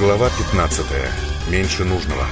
Глава 15. Меньше нужного.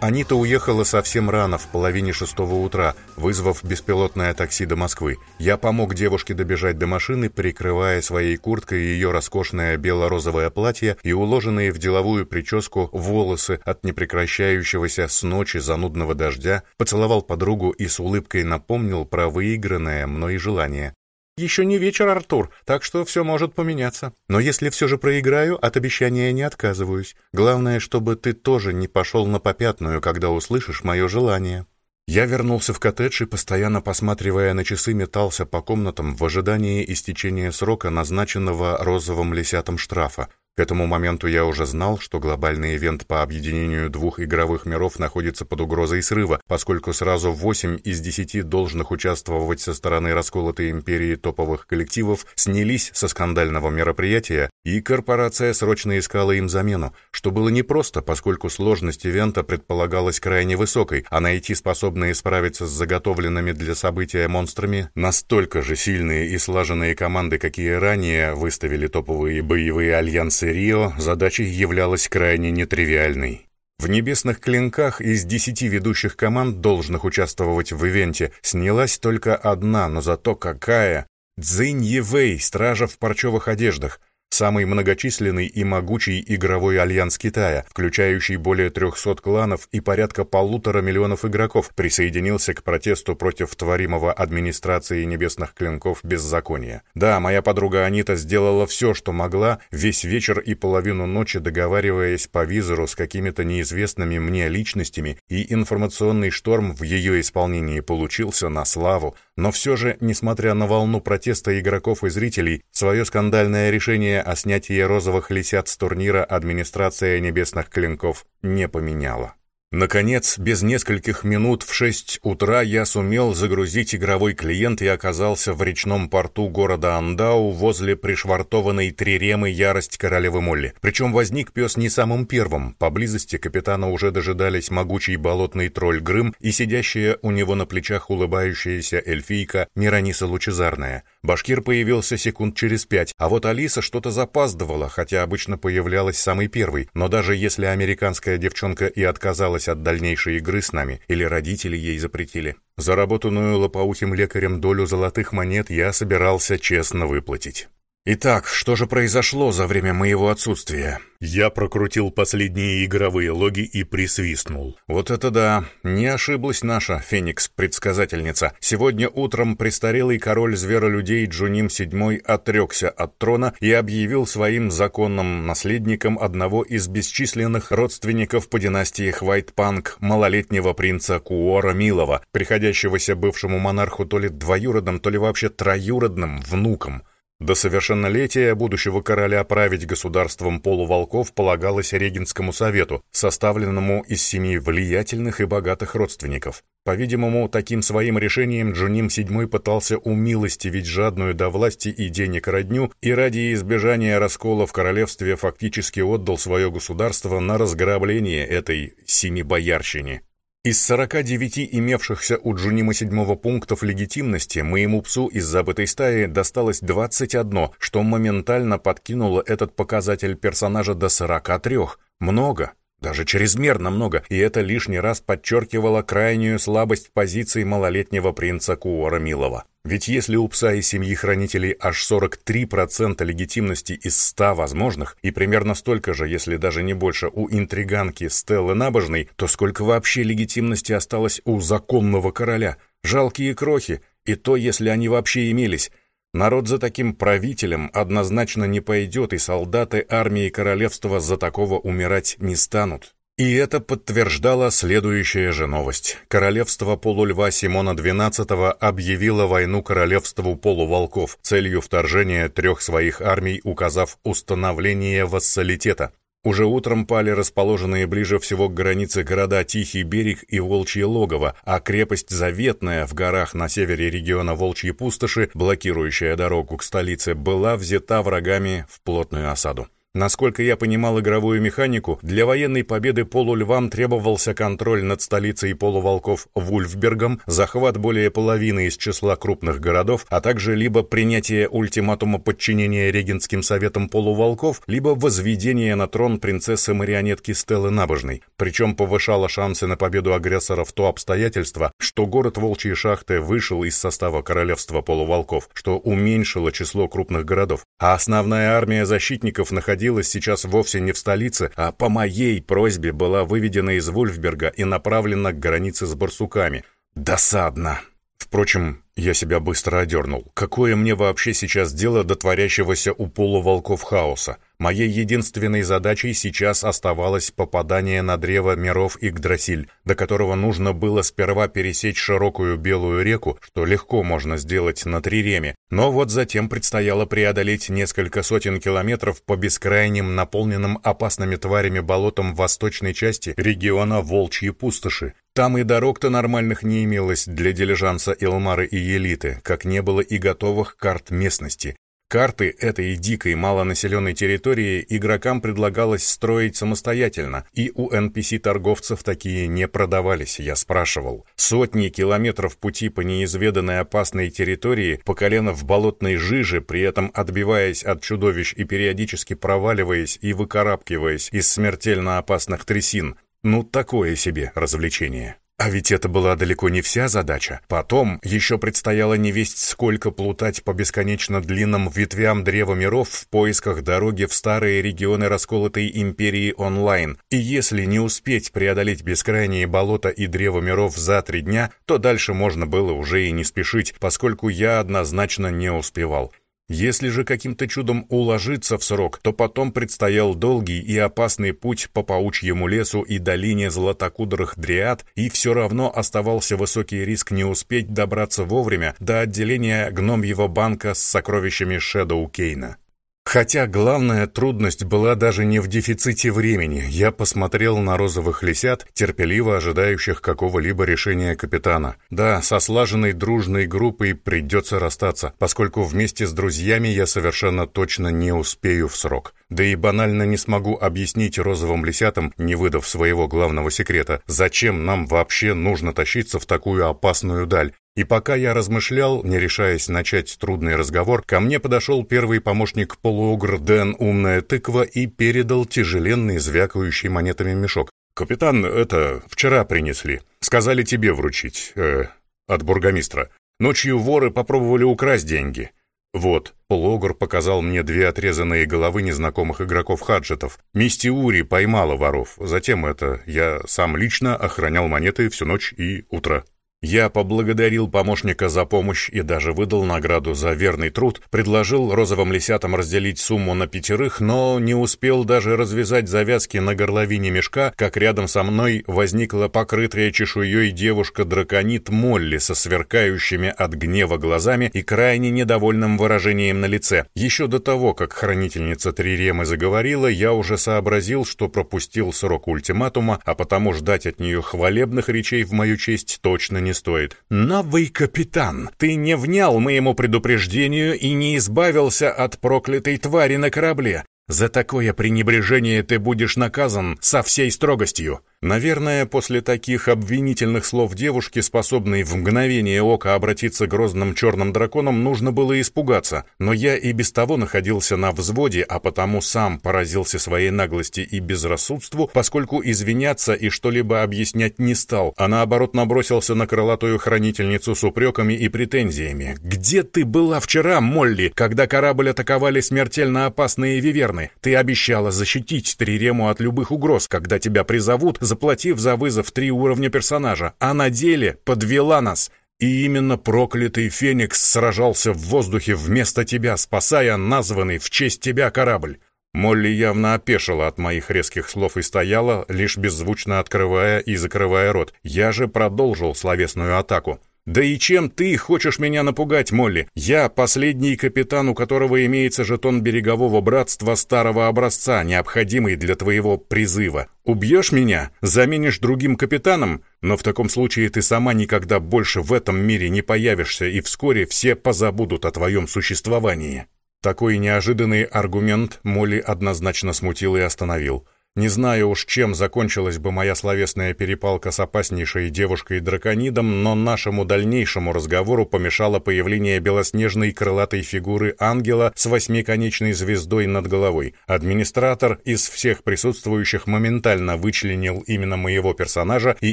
Анита уехала совсем рано, в половине шестого утра, вызвав беспилотное такси до Москвы. Я помог девушке добежать до машины, прикрывая своей курткой ее роскошное бело-розовое платье и уложенные в деловую прическу волосы от непрекращающегося с ночи занудного дождя, поцеловал подругу и с улыбкой напомнил про выигранное мной желание. Еще не вечер, Артур, так что все может поменяться. Но если все же проиграю, от обещания не отказываюсь. Главное, чтобы ты тоже не пошел на попятную, когда услышишь мое желание». Я вернулся в коттедж и, постоянно посматривая на часы, метался по комнатам в ожидании истечения срока, назначенного розовым лисятом штрафа. К этому моменту я уже знал, что глобальный ивент по объединению двух игровых миров находится под угрозой срыва, поскольку сразу 8 из 10 должных участвовать со стороны расколотой империи топовых коллективов снялись со скандального мероприятия, и корпорация срочно искала им замену, что было непросто, поскольку сложность ивента предполагалась крайне высокой, а найти способные справиться с заготовленными для события монстрами настолько же сильные и слаженные команды, какие ранее выставили топовые боевые альянсы станции Рио задача являлась крайне нетривиальной. В «Небесных клинках» из десяти ведущих команд, должных участвовать в ивенте, снялась только одна, но зато какая! Цзинь Евэй, стража в парчевых одеждах, самый многочисленный и могучий игровой альянс Китая, включающий более 300 кланов и порядка полутора миллионов игроков, присоединился к протесту против творимого администрации небесных клинков беззакония. Да, моя подруга Анита сделала все, что могла, весь вечер и половину ночи договариваясь по визору с какими-то неизвестными мне личностями, и информационный шторм в ее исполнении получился на славу, но все же, несмотря на волну протеста игроков и зрителей, свое скандальное решение о снятии розовых лисят с турнира администрация небесных клинков не поменяла. Наконец, без нескольких минут в 6 утра я сумел загрузить игровой клиент и оказался в речном порту города Андау возле пришвартованной триремы ярость королевы Молли. Причем возник пес не самым первым. Поблизости капитана уже дожидались могучий болотный тролль Грым и сидящая у него на плечах улыбающаяся эльфийка Мирониса Лучезарная. Башкир появился секунд через пять, а вот Алиса что-то запаздывала, хотя обычно появлялась самый первый. Но даже если американская девчонка и отказалась отказалась от дальнейшей игры с нами, или родители ей запретили. Заработанную лопоухим лекарем долю золотых монет я собирался честно выплатить. Итак, что же произошло за время моего отсутствия? Я прокрутил последние игровые логи и присвистнул. Вот это да, не ошиблась наша Феникс-предсказательница. Сегодня утром престарелый король зверолюдей Джуним VII отрекся от трона и объявил своим законным наследником одного из бесчисленных родственников по династии Хвайтпанк, малолетнего принца Куора Милова, приходящегося бывшему монарху то ли двоюродным, то ли вообще троюродным внуком. До совершеннолетия будущего короля править государством полуволков полагалось Регенскому совету, составленному из семи влиятельных и богатых родственников. По-видимому, таким своим решением Джуним VII пытался умилостивить жадную до власти и денег родню и ради избежания раскола в королевстве фактически отдал свое государство на разграбление этой семибоярщине. Из 49 имевшихся у Джунима седьмого пунктов легитимности моему псу из забытой стаи досталось 21, что моментально подкинуло этот показатель персонажа до 43. Много. Даже чрезмерно много, и это лишний раз подчеркивало крайнюю слабость позиции малолетнего принца Куора Милова. Ведь если у пса и семьи хранителей аж 43% легитимности из 100 возможных, и примерно столько же, если даже не больше, у интриганки Стеллы Набожной, то сколько вообще легитимности осталось у законного короля? Жалкие крохи, и то, если они вообще имелись – Народ за таким правителем однозначно не пойдет, и солдаты армии королевства за такого умирать не станут. И это подтверждала следующая же новость. Королевство полульва Симона XII объявило войну королевству полуволков целью вторжения трех своих армий, указав установление вассалитета. Уже утром пали расположенные ближе всего к границе города Тихий берег и Волчье логово, а крепость Заветная в горах на севере региона Волчьи пустоши, блокирующая дорогу к столице, была взята врагами в плотную осаду. Насколько я понимал игровую механику, для военной победы полульвам требовался контроль над столицей полуволков Вульфбергом, захват более половины из числа крупных городов, а также либо принятие ультиматума подчинения регентским советам полуволков, либо возведение на трон принцессы-марионетки Стеллы Набожной. Причем повышало шансы на победу агрессора в то обстоятельство, что город Волчьи Шахты вышел из состава королевства полуволков, что уменьшило число крупных городов, а основная армия защитников находилась находилась сейчас вовсе не в столице, а по моей просьбе была выведена из Вульфберга и направлена к границе с барсуками. Досадно. Впрочем, я себя быстро одернул. Какое мне вообще сейчас дело до творящегося у полуволков хаоса? Моей единственной задачей сейчас оставалось попадание на древо миров Игдрасиль, до которого нужно было сперва пересечь широкую белую реку, что легко можно сделать на Триреме, но вот затем предстояло преодолеть несколько сотен километров по бескрайним, наполненным опасными тварями болотам восточной части региона Волчьи пустоши. Там и дорог-то нормальных не имелось для дилижанса Илмары и Елиты, как не было и готовых карт местности. Карты этой дикой малонаселенной территории игрокам предлагалось строить самостоятельно, и у NPC-торговцев такие не продавались, я спрашивал. Сотни километров пути по неизведанной опасной территории, по колено в болотной жиже, при этом отбиваясь от чудовищ и периодически проваливаясь и выкарабкиваясь из смертельно опасных трясин. Ну, такое себе развлечение. А ведь это была далеко не вся задача. Потом еще предстояло невесть сколько плутать по бесконечно длинным ветвям древа миров в поисках дороги в старые регионы расколотой империи онлайн. И если не успеть преодолеть бескрайние болота и древо миров за три дня, то дальше можно было уже и не спешить, поскольку я однозначно не успевал. Если же каким-то чудом уложиться в срок, то потом предстоял долгий и опасный путь по паучьему лесу и долине златокудрых дриад, и все равно оставался высокий риск не успеть добраться вовремя до отделения гномьего банка с сокровищами Шэдоу Кейна. Хотя главная трудность была даже не в дефиците времени. Я посмотрел на розовых лисят, терпеливо ожидающих какого-либо решения капитана. Да, со слаженной дружной группой придется расстаться, поскольку вместе с друзьями я совершенно точно не успею в срок. Да и банально не смогу объяснить розовым лисятам, не выдав своего главного секрета, зачем нам вообще нужно тащиться в такую опасную даль, и пока я размышлял, не решаясь начать трудный разговор, ко мне подошел первый помощник полуогр Дэн Умная Тыква и передал тяжеленный, звякающий монетами мешок. «Капитан, это вчера принесли. Сказали тебе вручить. Э, от бургомистра. Ночью воры попробовали украсть деньги. Вот, полуогр показал мне две отрезанные головы незнакомых игроков-хаджетов. Мисти Ури поймала воров. Затем это я сам лично охранял монеты всю ночь и утро». Я поблагодарил помощника за помощь и даже выдал награду за верный труд, предложил розовым лисятам разделить сумму на пятерых, но не успел даже развязать завязки на горловине мешка, как рядом со мной возникла покрытая чешуей девушка-драконит Молли со сверкающими от гнева глазами и крайне недовольным выражением на лице. Еще до того, как хранительница Триремы заговорила, я уже сообразил, что пропустил срок ультиматума, а потому ждать от нее хвалебных речей в мою честь точно не стоит. «Новый капитан, ты не внял моему предупреждению и не избавился от проклятой твари на корабле. За такое пренебрежение ты будешь наказан со всей строгостью». Наверное, после таких обвинительных слов девушки, способной в мгновение ока обратиться грозным черным драконом, нужно было испугаться, но я и без того находился на взводе, а потому сам поразился своей наглости и безрассудству, поскольку извиняться и что-либо объяснять не стал, а наоборот набросился на крылатую хранительницу с упреками и претензиями. «Где ты была вчера, Молли, когда корабль атаковали смертельно опасные виверны? Ты обещала защитить Трирему от любых угроз, когда тебя призовут, заплатив за вызов три уровня персонажа, а на деле подвела нас. И именно проклятый Феникс сражался в воздухе вместо тебя, спасая названный в честь тебя корабль. Молли явно опешила от моих резких слов и стояла, лишь беззвучно открывая и закрывая рот. Я же продолжил словесную атаку. «Да и чем ты хочешь меня напугать, Молли? Я последний капитан, у которого имеется жетон берегового братства старого образца, необходимый для твоего призыва. Убьешь меня? Заменишь другим капитаном? Но в таком случае ты сама никогда больше в этом мире не появишься, и вскоре все позабудут о твоем существовании». Такой неожиданный аргумент Молли однозначно смутил и остановил. Не знаю уж, чем закончилась бы моя словесная перепалка с опаснейшей девушкой-драконидом, но нашему дальнейшему разговору помешало появление белоснежной крылатой фигуры ангела с восьмиконечной звездой над головой. Администратор из всех присутствующих моментально вычленил именно моего персонажа и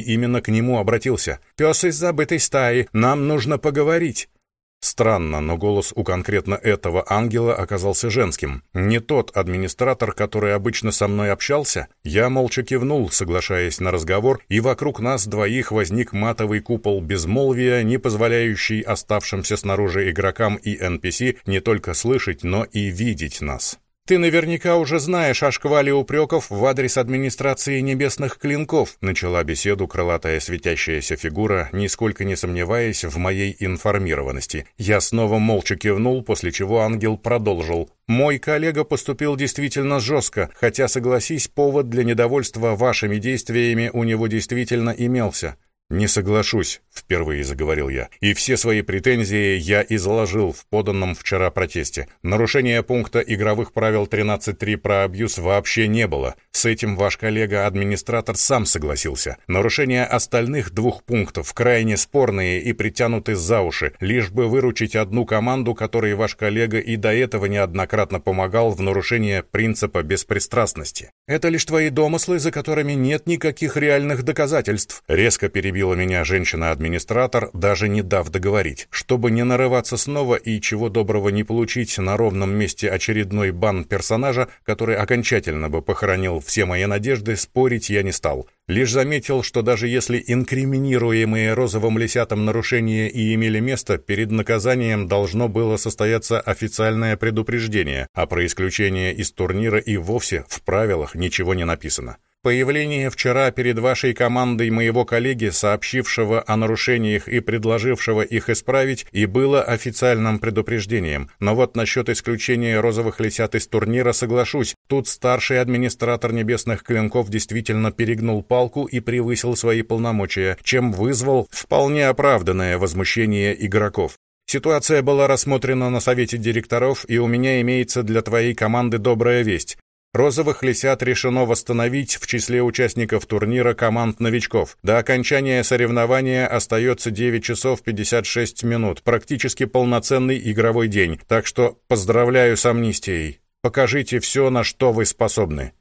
именно к нему обратился. «Пес из забытой стаи, нам нужно поговорить». Странно, но голос у конкретно этого ангела оказался женским. Не тот администратор, который обычно со мной общался. Я молча кивнул, соглашаясь на разговор, и вокруг нас двоих возник матовый купол безмолвия, не позволяющий оставшимся снаружи игрокам и NPC не только слышать, но и видеть нас. «Ты наверняка уже знаешь о шквале упреков в адрес администрации небесных клинков», начала беседу крылатая светящаяся фигура, нисколько не сомневаясь в моей информированности. Я снова молча кивнул, после чего ангел продолжил. «Мой коллега поступил действительно жестко, хотя, согласись, повод для недовольства вашими действиями у него действительно имелся. «Не соглашусь», — впервые заговорил я. «И все свои претензии я изложил в поданном вчера протесте. Нарушения пункта игровых правил 13.3 про абьюз вообще не было. С этим ваш коллега-администратор сам согласился. Нарушения остальных двух пунктов крайне спорные и притянуты за уши, лишь бы выручить одну команду, которой ваш коллега и до этого неоднократно помогал в нарушении принципа беспристрастности. Это лишь твои домыслы, за которыми нет никаких реальных доказательств», — резко перебил перебила меня женщина-администратор, даже не дав договорить. Чтобы не нарываться снова и чего доброго не получить на ровном месте очередной бан персонажа, который окончательно бы похоронил все мои надежды, спорить я не стал. Лишь заметил, что даже если инкриминируемые розовым лисятам нарушения и имели место, перед наказанием должно было состояться официальное предупреждение, а про исключение из турнира и вовсе в правилах ничего не написано. Появление вчера перед вашей командой моего коллеги, сообщившего о нарушениях и предложившего их исправить, и было официальным предупреждением. Но вот насчет исключения розовых лисят из турнира соглашусь. Тут старший администратор небесных клинков действительно перегнул палку и превысил свои полномочия, чем вызвал вполне оправданное возмущение игроков. Ситуация была рассмотрена на совете директоров, и у меня имеется для твоей команды добрая весть. Розовых лисят решено восстановить в числе участников турнира команд новичков. До окончания соревнования остается 9 часов 56 минут, практически полноценный игровой день, так что поздравляю с амнистией. Покажите все, на что вы способны.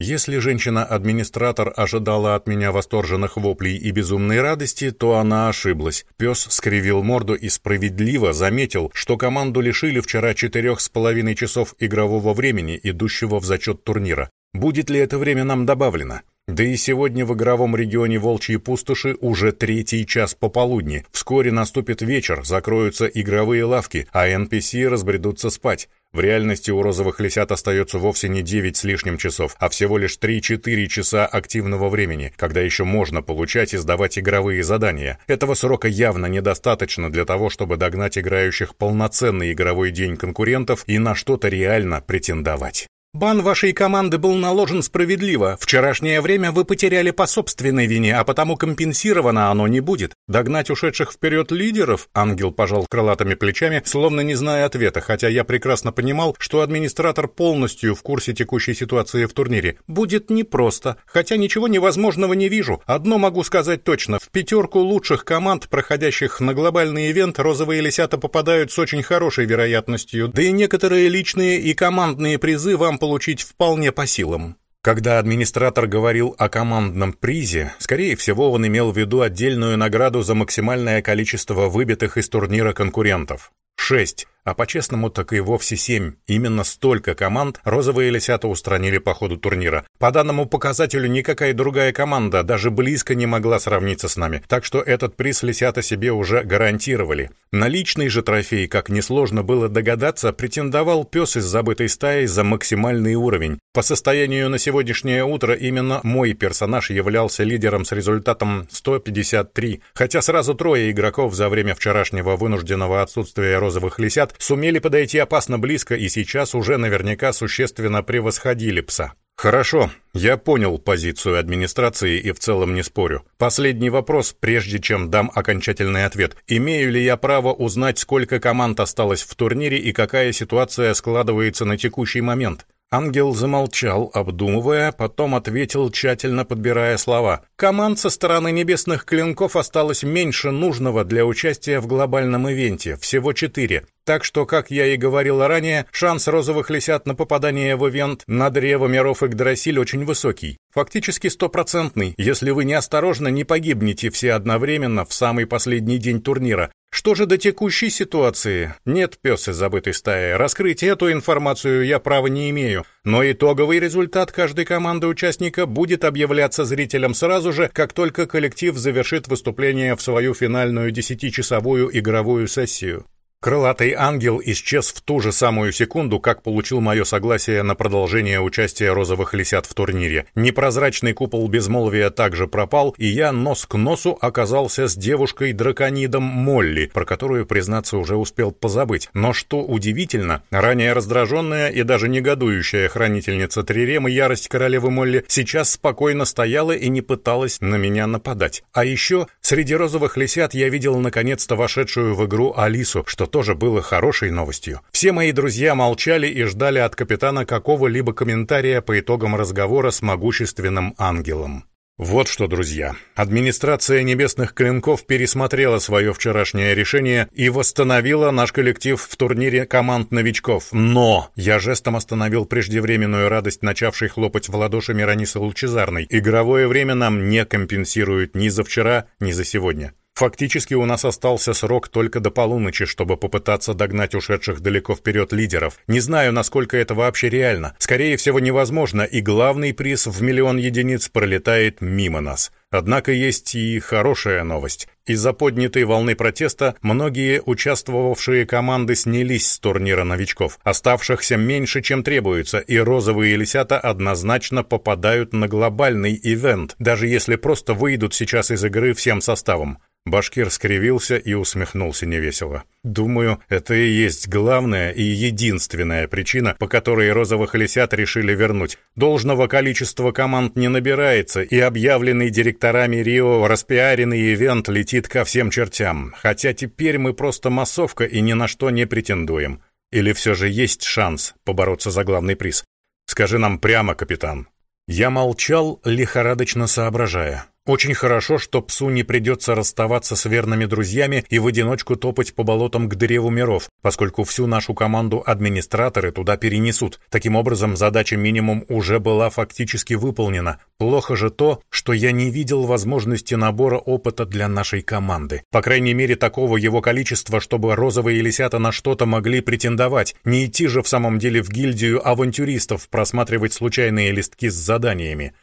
Если женщина-администратор ожидала от меня восторженных воплей и безумной радости, то она ошиблась. Пес скривил морду и справедливо заметил, что команду лишили вчера четырех с половиной часов игрового времени, идущего в зачет турнира. Будет ли это время нам добавлено? Да и сегодня в игровом регионе Волчьи пустоши уже третий час пополудни. Вскоре наступит вечер, закроются игровые лавки, а NPC разбредутся спать. В реальности у розовых лисят остается вовсе не 9 с лишним часов, а всего лишь 3-4 часа активного времени, когда еще можно получать и сдавать игровые задания. Этого срока явно недостаточно для того, чтобы догнать играющих полноценный игровой день конкурентов и на что-то реально претендовать. Бан вашей команды был наложен справедливо. Вчерашнее время вы потеряли по собственной вине, а потому компенсировано оно не будет. Догнать ушедших вперед лидеров? Ангел пожал крылатыми плечами, словно не зная ответа, хотя я прекрасно понимал, что администратор полностью в курсе текущей ситуации в турнире. Будет непросто, хотя ничего невозможного не вижу. Одно могу сказать точно. В пятерку лучших команд, проходящих на глобальный ивент, розовые лисята попадают с очень хорошей вероятностью. Да и некоторые личные и командные призы вам получить вполне по силам. Когда администратор говорил о командном призе, скорее всего, он имел в виду отдельную награду за максимальное количество выбитых из турнира конкурентов. Шесть а по-честному так и вовсе семь. Именно столько команд розовые лисята устранили по ходу турнира. По данному показателю никакая другая команда даже близко не могла сравниться с нами, так что этот приз лисята себе уже гарантировали. На личный же трофей, как несложно было догадаться, претендовал пес из забытой стаи за максимальный уровень. По состоянию на сегодняшнее утро именно мой персонаж являлся лидером с результатом 153, хотя сразу трое игроков за время вчерашнего вынужденного отсутствия розовых лисят сумели подойти опасно близко и сейчас уже наверняка существенно превосходили пса. Хорошо, я понял позицию администрации и в целом не спорю. Последний вопрос, прежде чем дам окончательный ответ. Имею ли я право узнать, сколько команд осталось в турнире и какая ситуация складывается на текущий момент? Ангел замолчал, обдумывая, потом ответил, тщательно подбирая слова. «Команд со стороны небесных клинков осталось меньше нужного для участия в глобальном ивенте, всего четыре. Так что, как я и говорил ранее, шанс розовых лисят на попадание в ивент на древо миров Игдрасиль очень высокий. Фактически стопроцентный, если вы неосторожно не погибнете все одновременно в самый последний день турнира. Что же до текущей ситуации? Нет, пес из забытой стаи, раскрыть эту информацию я права не имею. Но итоговый результат каждой команды участника будет объявляться зрителям сразу же, как только коллектив завершит выступление в свою финальную десятичасовую игровую сессию. Крылатый ангел исчез в ту же самую секунду, как получил мое согласие на продолжение участия розовых лисят в турнире. Непрозрачный купол безмолвия также пропал, и я нос к носу оказался с девушкой-драконидом Молли, про которую, признаться, уже успел позабыть. Но что удивительно, ранее раздраженная и даже негодующая хранительница Триремы ярость королевы Молли сейчас спокойно стояла и не пыталась на меня нападать. А еще среди розовых лисят я видел наконец-то вошедшую в игру Алису, что тоже было хорошей новостью. Все мои друзья молчали и ждали от капитана какого-либо комментария по итогам разговора с могущественным ангелом. Вот что, друзья, администрация Небесных Клинков пересмотрела свое вчерашнее решение и восстановила наш коллектив в турнире команд новичков. Но я жестом остановил преждевременную радость, начавшей хлопать в ладоши Миронисы Лучезарной. Игровое время нам не компенсирует ни за вчера, ни за сегодня. Фактически у нас остался срок только до полуночи, чтобы попытаться догнать ушедших далеко вперед лидеров. Не знаю, насколько это вообще реально. Скорее всего, невозможно, и главный приз в миллион единиц пролетает мимо нас. Однако есть и хорошая новость. Из-за поднятой волны протеста многие участвовавшие команды снялись с турнира новичков. Оставшихся меньше, чем требуется, и розовые лисята однозначно попадают на глобальный ивент, даже если просто выйдут сейчас из игры всем составом. Башкир скривился и усмехнулся невесело. «Думаю, это и есть главная и единственная причина, по которой розовых лисят решили вернуть. Должного количества команд не набирается, и объявленный директорами Рио распиаренный ивент летит ко всем чертям. Хотя теперь мы просто массовка и ни на что не претендуем. Или все же есть шанс побороться за главный приз? Скажи нам прямо, капитан». Я молчал, лихорадочно соображая. Очень хорошо, что псу не придется расставаться с верными друзьями и в одиночку топать по болотам к древу миров, поскольку всю нашу команду администраторы туда перенесут. Таким образом, задача минимум уже была фактически выполнена. Плохо же то, что я не видел возможности набора опыта для нашей команды. По крайней мере, такого его количества, чтобы розовые лисята на что-то могли претендовать. Не идти же в самом деле в гильдию авантюристов просматривать случайные листки с заданиями.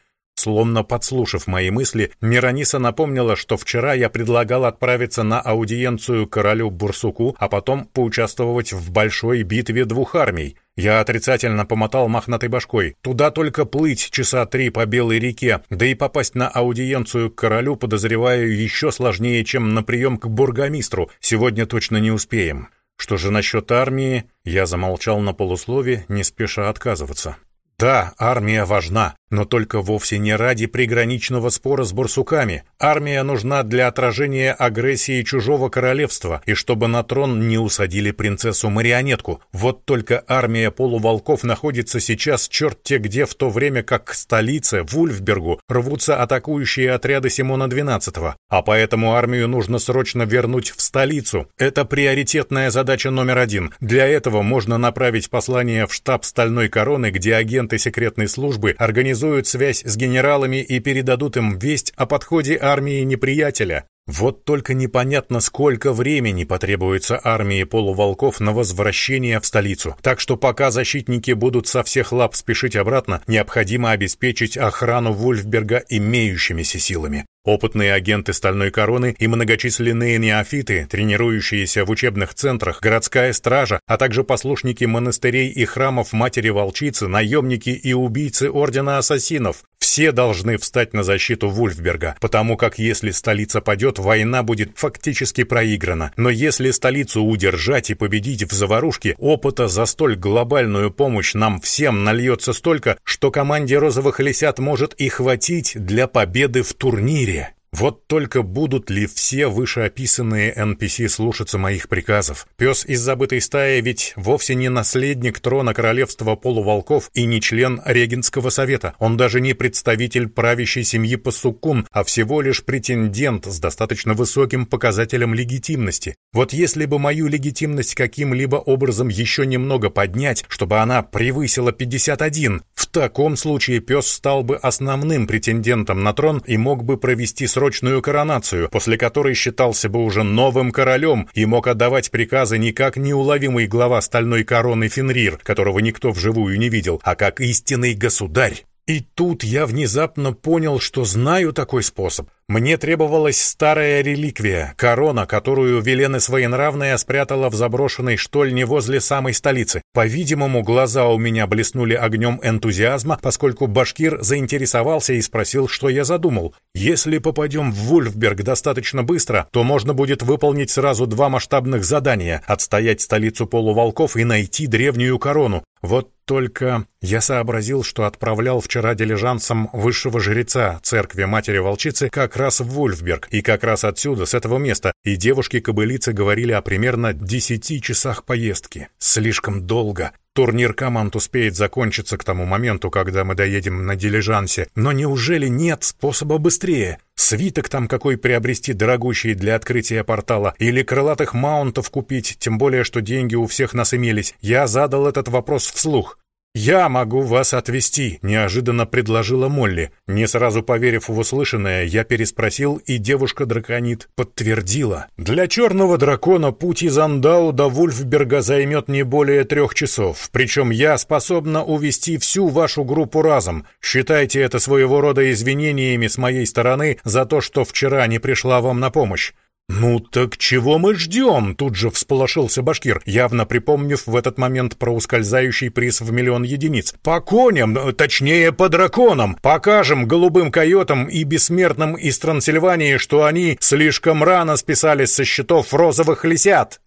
Словно подслушав мои мысли, Мирониса напомнила, что вчера я предлагал отправиться на аудиенцию королю Бурсуку, а потом поучаствовать в большой битве двух армий. Я отрицательно помотал мохнатой башкой. Туда только плыть часа три по Белой реке, да и попасть на аудиенцию к королю, подозреваю, еще сложнее, чем на прием к бургомистру. Сегодня точно не успеем. Что же насчет армии? Я замолчал на полуслове, не спеша отказываться. Да, армия важна, но только вовсе не ради приграничного спора с барсуками. Армия нужна для отражения агрессии чужого королевства и чтобы на трон не усадили принцессу-марионетку. Вот только армия полуволков находится сейчас черт-те где, в то время как к столице, в Ульфбергу, рвутся атакующие отряды Симона XII. А поэтому армию нужно срочно вернуть в столицу. Это приоритетная задача номер один. Для этого можно направить послание в штаб Стальной Короны, где агенты секретной службы организуют организуют связь с генералами и передадут им весть о подходе армии неприятеля. Вот только непонятно, сколько времени потребуется армии полуволков на возвращение в столицу. Так что пока защитники будут со всех лап спешить обратно, необходимо обеспечить охрану Вульфберга имеющимися силами. Опытные агенты Стальной Короны и многочисленные неофиты, тренирующиеся в учебных центрах, городская стража, а также послушники монастырей и храмов Матери-Волчицы, наемники и убийцы Ордена Ассасинов. Все должны встать на защиту Вульфберга, потому как если столица падет, война будет фактически проиграна. Но если столицу удержать и победить в заварушке, опыта за столь глобальную помощь нам всем нальется столько, что команде розовых лисят может и хватить для победы в турнире. Вот только будут ли все вышеописанные NPC слушаться моих приказов? Пес из забытой стаи ведь вовсе не наследник трона королевства полуволков и не член регентского совета. Он даже не представитель правящей семьи Пасукун, а всего лишь претендент с достаточно высоким показателем легитимности. Вот если бы мою легитимность каким-либо образом еще немного поднять, чтобы она превысила 51, в таком случае пес стал бы основным претендентом на трон и мог бы провести срок срочную коронацию, после которой считался бы уже новым королем и мог отдавать приказы не как неуловимый глава стальной короны Фенрир, которого никто вживую не видел, а как истинный государь. И тут я внезапно понял, что знаю такой способ. Мне требовалась старая реликвия, корона, которую Велена Своенравная спрятала в заброшенной штольне возле самой столицы. По-видимому, глаза у меня блеснули огнем энтузиазма, поскольку башкир заинтересовался и спросил, что я задумал. Если попадем в Вульфберг достаточно быстро, то можно будет выполнить сразу два масштабных задания — отстоять столицу полуволков и найти древнюю корону. Вот только я сообразил, что отправлял вчера дилижансом высшего жреца церкви Матери-Волчицы как раз в Вольфберг, и как раз отсюда, с этого места, и девушки-кобылицы говорили о примерно десяти часах поездки. Слишком долго. Турнир команд успеет закончиться к тому моменту, когда мы доедем на дилижансе. Но неужели нет способа быстрее? Свиток там какой приобрести дорогущий для открытия портала? Или крылатых маунтов купить, тем более, что деньги у всех нас имелись? Я задал этот вопрос вслух. «Я могу вас отвезти», — неожиданно предложила Молли. Не сразу поверив в услышанное, я переспросил, и девушка-драконит подтвердила. «Для черного дракона путь из Андау до Вульфберга займет не более трех часов, причем я способна увести всю вашу группу разом. Считайте это своего рода извинениями с моей стороны за то, что вчера не пришла вам на помощь. «Ну так чего мы ждем?» — тут же всполошился башкир, явно припомнив в этот момент про ускользающий приз в миллион единиц. «По коням, точнее, по драконам! Покажем голубым койотам и бессмертным из Трансильвании, что они слишком рано списались со счетов розовых лисят!»